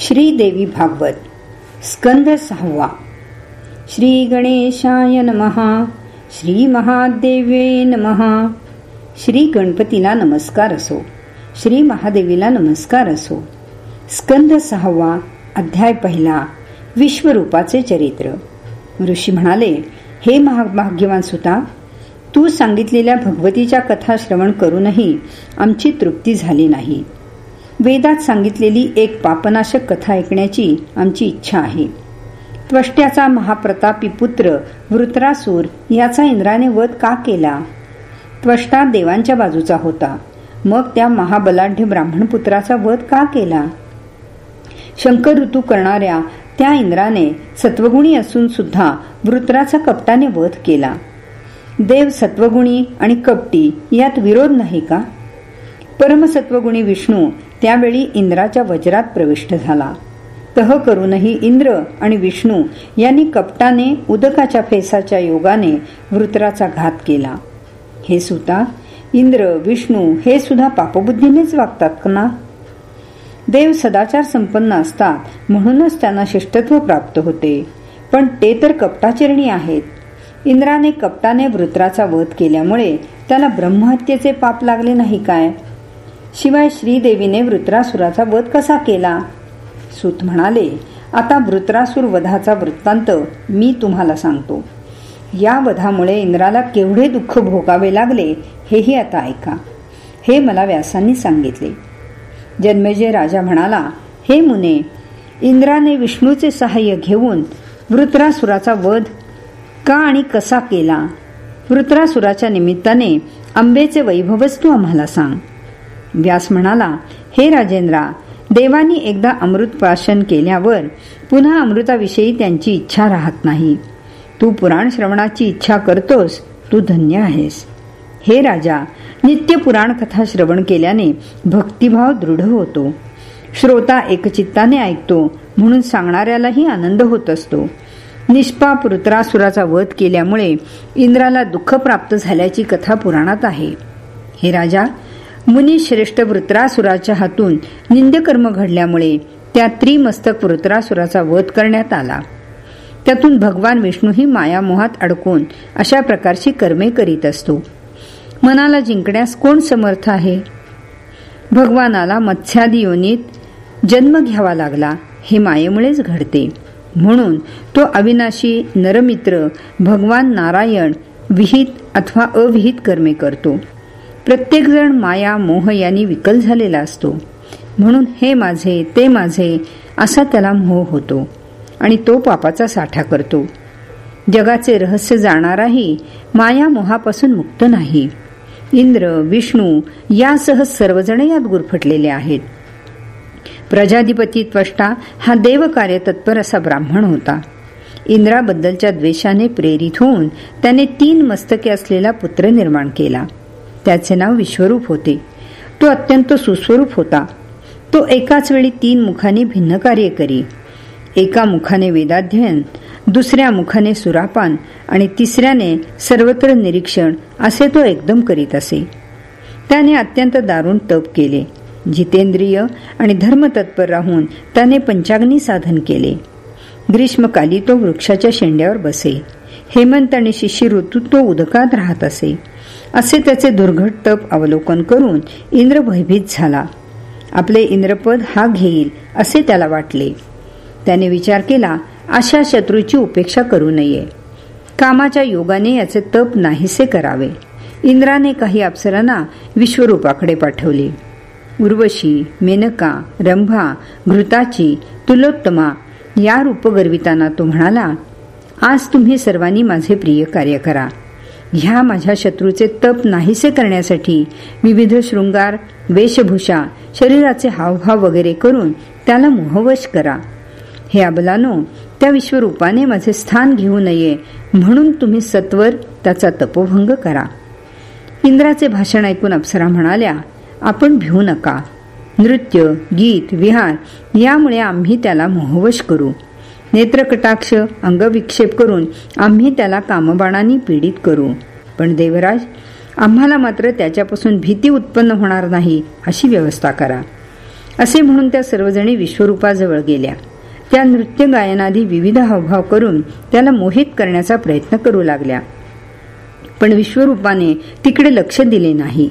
श्रीदेवी भागवत स्कंद सहावा. श्री गणेशाय नमहा श्री महादेवे नमहा श्री गणपतीला नमस्कार असो श्री महादेवीला नमस्कार असो. स्कंद सहावा अध्याय पहिला विश्वरूपाचे चरित्र. ऋषी म्हणाले हे महाभाग्यवान सुता तू सांगितलेल्या भगवतीच्या कथा श्रवण करूनही आमची तृप्ती झाली नाही. वेदात सांगितलेली एक पापनाशक कथा ऐकण्याची आमची इच्छा आहे. त्वष्ट्याचा महाप्रतापी पुत्र वृत्रासूर याचा इंद्राने वध का केला? त्वष्टा देवांच्या बाजूचा होता. मग त्या महाबलाढ्य ब्राह्मणपुत्राचा वध का केला? शंकर ऋतू करणाऱ्या त्या इंद्राने सत्वगुणी असून सुद्धा वृत्राचा कपटाने वध केला. देव सत्वगुणी आणि कपटी यात विरोध नाही का? परमसत्वगुणी विष्णू त्यावेळी इंद्राच्या वज्रात प्रविष्ट झाला. तह करूनही इंद्र आणि विष्णू यांनी कपटाने उदकाच्या फेसाच्या योगाने वृत्राचा घात केला. हे सुता इंद्र विष्णू हे सुद्धा पापबुद्धीनेच वागतात ना? देव सदाचार संपन्न असतात म्हणूनच त्यांना शिष्टत्व प्राप्त होते. पण ते तर कपटाचरणी आहेत. इंद्राने कपटाने वृत्राचा वध केल्यामुळे त्याला ब्रह्महत्येचे पाप लागले नाही काय? शिवाय श्रीदेवीने वृत्रासुराचा वध कसा केला? सुत म्हणाले आता वृत्रासूर वधाचा वृत्तांत मी तुम्हाला सांगतो. या वधामुळे इंद्राला केवढे दुःख भोगावे लागले हेही आता ऐका. हे मला व्यासांनी सांगितले. जन्मेजय राजा म्हणाला हे मुने इंद्राने विष्णूचे सहाय्य घेऊन वृत्रासुराचा वध का आणि कसा केला? वृत्रासुराच्या निमित्ताने आंबेचे वैभवच तू आम्हाला सांग. व्यास म्हणाला हे राजेंद्रा देवानी एकदा अमृत प्राशन केल्यावर पुन्हा अमृताविषयी त्यांची इच्छा राहत नाही. तू पुराण श्रवणाची इच्छा करतोस तू धन्य आहेस. हे राजा नित्य पुराण कथा श्रवण केल्याने भक्तिभाव दृढ होतो. श्रोता एकचित्ताने ऐकतो म्हणून सांगणाऱ्यालाही आनंद होत असतो. निष्पाप रुत्रासुराचा वध केल्यामुळे इंद्राला दुःख प्राप्त झाल्याची कथा पुराणात आहे. हे राजा मुनी श्रेष्ठ वृत्रासुराच्या हातून निंदकर्म घडल्यामुळे त्या त्रिमस्तक वृत्रासुराचा वध करण्यात आला. त्यातून भगवान विष्णूही मायामोहात अडकून अशा प्रकारची कर्मे करीत असतो. मनाला जिंकण्यास कोण समर्थ आहे? भगवानाला मत्स्यादी योनीत जन्म घ्यावा लागला हे मायेमुळेच घडते. म्हणून तो अविनाशी नरमित्र भगवान नारायण विहित अथवा अविहित कर्मे करतो. प्रत्येकजण माया मोह यांनी विकल झालेला असतो. म्हणून हे माझे ते माझे असा त्याला मोह होतो आणि तो पापाचा साठा करतो. जगाचे रहस्य जाणाराही माया मोहापासून मुक्त नाही. इंद्र विष्णू यासह सर्वजण यात गुरफटलेले आहेत. प्रजाधिपती त्वष्टा हा देवकार्य तत्पर असा ब्राह्मण होता. इंद्राबद्दलच्या द्वेषाने प्रेरित होऊन त्याने तीन मस्तके असलेला पुत्र निर्माण केला. त्याचे नाव विश्वरूप होते. तो अत्यंत सुस्वरूप होता. तो एकाच वेळी तीन मुखाने भिन्न कार्य करी. एका मुखाने वेदाध्ययन दुसऱ्या मुखाने सुरापान आणि तिसऱ्याने सर्वत्र निरीक्षण असे तो एकदम करीत असे. त्याने अत्यंत दारुण तप केले. जितेंद्रिय आणि धर्मतत्पर राहून त्याने पंचाग्नी साधन केले. ग्रीष्मकाली तो वृक्षाच्या शेंड्यावर बसे. हेमंत आणि शिशी ऋतूत तो उदकात राहत असे. असे त्याचे दुर्घट तप अवलोकन करून इंद्र भयभीत झाला. आपले इंद्रपद हा घेईल असे त्याला वाटले. त्याने विचार केला अशा शत्रूची उपेक्षा करू नये. कामाच्या योगाने याचे तप नाहीसे करावे. इंद्राने काही अप्सरांना विश्वरूपाकडे पाठवले. उर्वशी मेनका रंभा घृताची तुलोत्तमा या रूपगर्वितांना तो म्हणाला आज तुम्ही सर्वांनी माझे प्रिय कार्य करा. ह्या माझ्या शत्रूचे तप नाहीसे करण्यासाठी विविध शृंगार वेशभूषा शरीराचे हावभाव वगैरे करून त्याला मोहवश करा. हे अबलानो त्या विश्वरूपाने माझे स्थान घेऊ नये म्हणून तुम्ही सत्वर त्याचा तपोभंग करा. इंद्राचे भाषण ऐकून अप्सरा म्हणाल्या आपण भिवू नका. नृत्य गीत विहार यामुळे आम्ही त्याला मोहवश करू. नेत्रकटाक्ष अंगविक्षेप करून आम्ही त्याला कामबाणांनी पीडित करू. पण देवराज आम्हाला मात्र त्याच्यापासून भीती उत्पन्न होणार नाही अशी व्यवस्था करा. असे म्हणून त्या सर्वजणी विश्वरूपाजवळ गेल्या. त्या नृत्य गायनादी विविध हावभाव करून त्याला मोहित करण्याचा प्रयत्न करू लागल्या. पण विश्वरूपाने तिकडे लक्ष दिले नाही.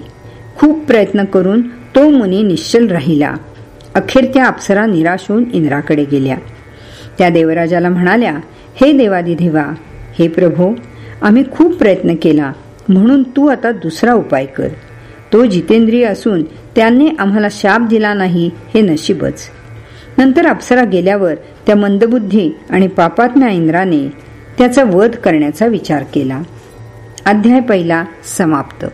खूप प्रयत्न करून तो मुनी निश्चल राहिला. अखेर त्या अप्सरा निराश होऊन इंद्राकडे गेल्या. त्या देवराजाला म्हणाल्या हे देवा हे प्रभो आम्ही खूप प्रयत्न केला म्हणून तू आता दुसरा उपाय कर. तो जितेंद्रिय असून त्याने आम्हाला शाप दिला नाही हे नशीबच. नंतर अप्सरा गेल्यावर त्या मंदबुद्धी आणि पापात्म्या इंद्राने त्याचा वध करण्याचा विचार केला. अध्याय पहिला समाप्त.